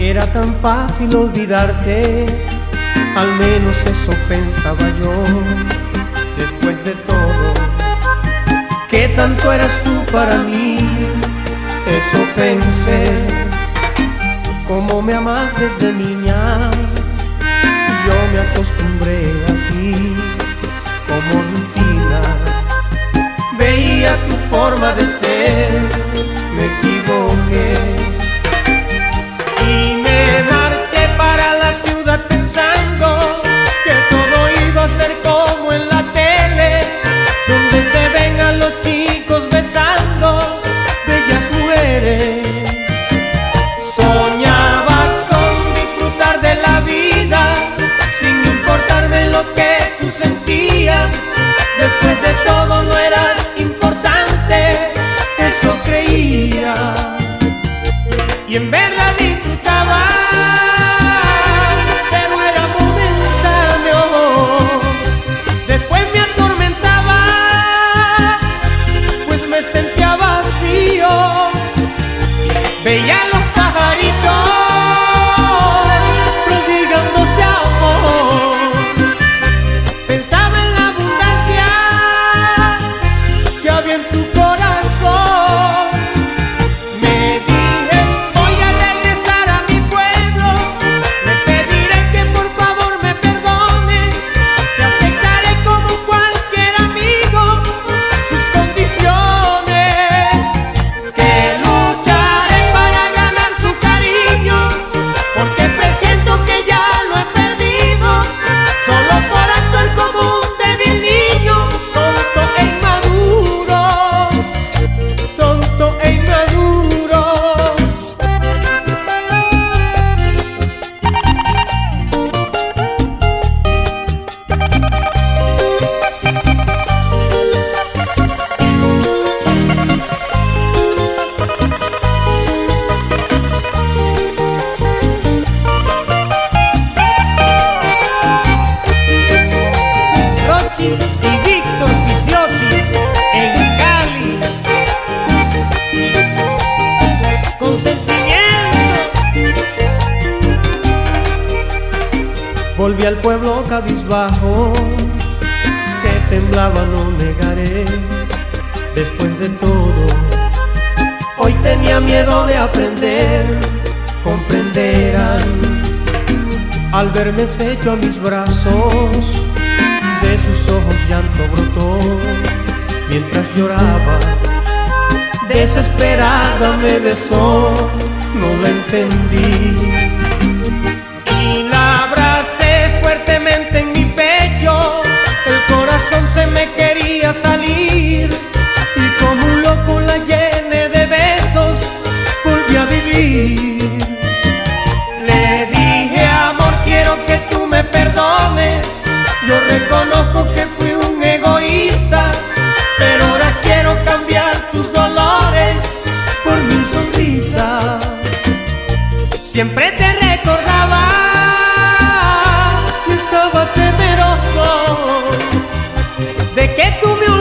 era tan fácil olvidarte, al menos eso pensaba yo, después de todo, que tanto eras tú para mí, eso pensé, como me amas desde niña, Volví al pueblo cabizbajo, que temblaba, no negaré. Después de todo, hoy tenía miedo de aprender, comprenderán. Al verme secho a mis brazos, de sus ojos llanto brotó, mientras lloraba, desesperada me besó, no la entendí Yo reconozco que fui un egoísta, pero ahora quiero cambiar tus dolores por mi sonrisa. Siempre te recordaba que estaba temeroso de que tú me